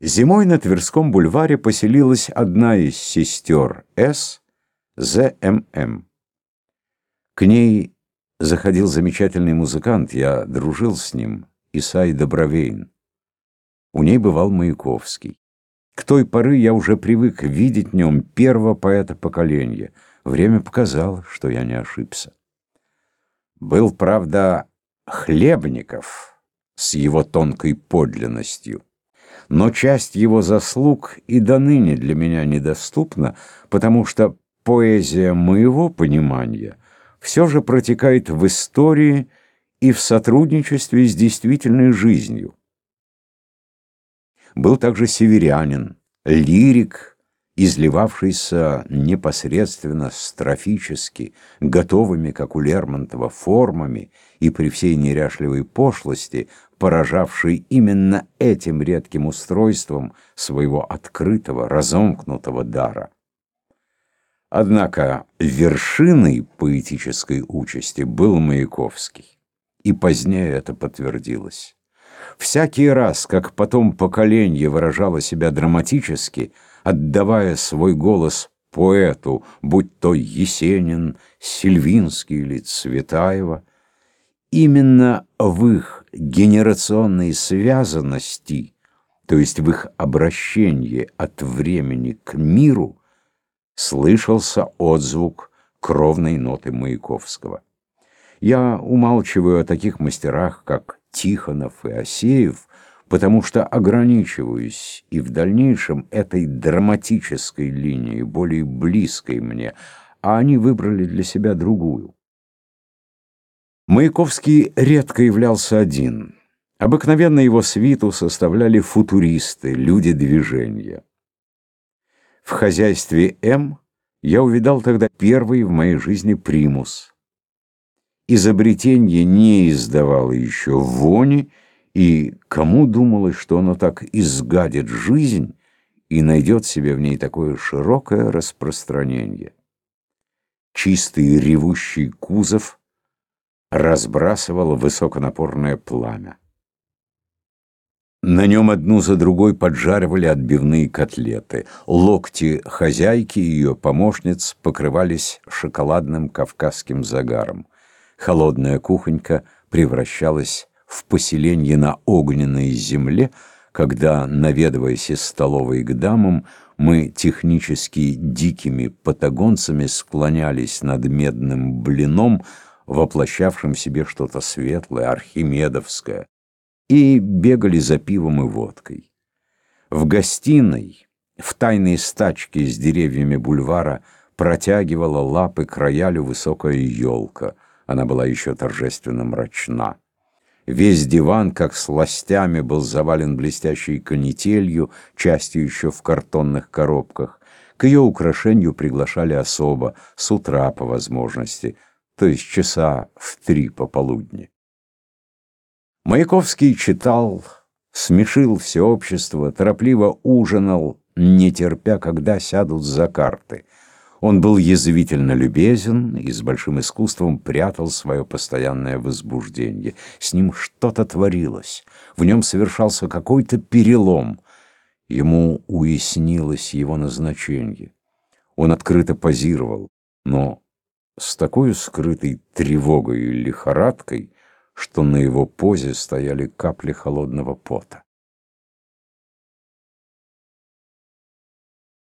Зимой на Тверском бульваре поселилась одна из сестер С. ЗММ. К ней заходил замечательный музыкант, я дружил с ним, Исай Добровейн. У ней бывал Маяковский. К той поры я уже привык видеть в нем первого поэта поколения. Время показало, что я не ошибся. Был, правда, Хлебников с его тонкой подлинностью но часть его заслуг и до ныне для меня недоступна, потому что поэзия моего понимания все же протекает в истории и в сотрудничестве с действительной жизнью. Был также северянин, лирик, изливавшийся непосредственно строфически, готовыми, как у Лермонтова, формами и при всей неряшливой пошлости, поражавший именно этим редким устройством своего открытого, разомкнутого дара. Однако вершиной поэтической участи был Маяковский, и позднее это подтвердилось. Всякий раз, как потом поколение выражало себя драматически, отдавая свой голос поэту, будь то Есенин, Сильвинский или Цветаева, именно в их генерационной связанности, то есть в их обращении от времени к миру, слышался отзвук кровной ноты Маяковского. Я умалчиваю о таких мастерах, как Тихонов и Осеев, потому что ограничиваюсь и в дальнейшем этой драматической линией, более близкой мне, а они выбрали для себя другую. Маяковский редко являлся один. Обыкновенно его свиту составляли футуристы, люди движения. В хозяйстве М я увидал тогда первый в моей жизни примус. Изобретение не издавало еще вони, и кому думалось, что оно так изгадит жизнь и найдет себе в ней такое широкое распространение? Чистый ревущий кузов разбрасывал высоконапорное пламя. На нем одну за другой поджаривали отбивные котлеты. Локти хозяйки и ее помощниц покрывались шоколадным кавказским загаром. Холодная кухонька превращалась в поселение на огненной земле, когда, наведываясь из столовой к дамам, мы технически дикими патагонцами склонялись над медным блином, воплощавшим в себе что-то светлое, архимедовское, и бегали за пивом и водкой. В гостиной, в тайной стачке с деревьями бульвара, протягивала лапы к роялю высокая елка. Она была еще торжественно мрачна. Весь диван, как сластями, был завален блестящей канителью, частью еще в картонных коробках. К ее украшению приглашали особо, с утра по возможности, то есть часа в три пополудни. Маяковский читал, смешил все общество, торопливо ужинал, не терпя, когда сядут за карты — он был язвительно любезен и с большим искусством прятал свое постоянное возбуждение. С ним что-то творилось, в нем совершался какой-то перелом. Ему уяснилось его назначение. Он открыто позировал, но с такой скрытой тревогой и лихорадкой, что на его позе стояли капли холодного пота.